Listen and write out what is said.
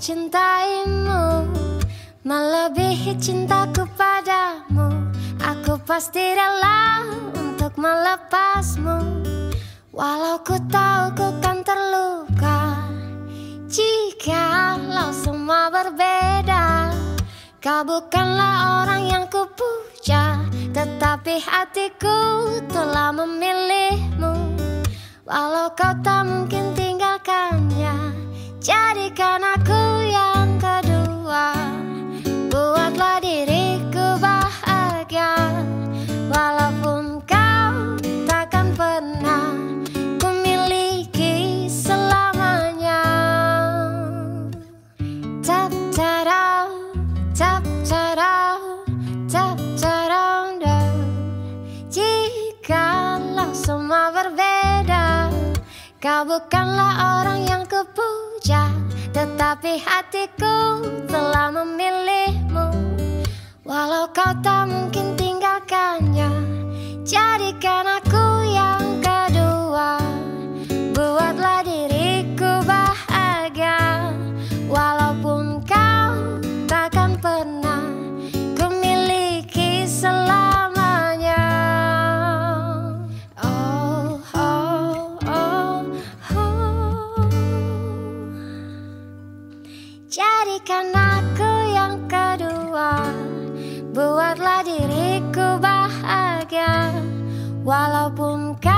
cintaimu Melebihi cintaku padamu. Aku pasti rela untuk melepasmu. Walau ku tahu ku kan terluka Jika lo semua berbeda Kau bukanlah orang yang ku puja. Tetapi hatiku telah memilihmu. Walau kau tak mungkin berbeda. Kau bukanlah orang yang kupuja Tetapi hatiku telah memilihmu. Walau kau tak mungkin Jadikan aku yang kedua. Buatlah diriku bahagia. Walaupun kau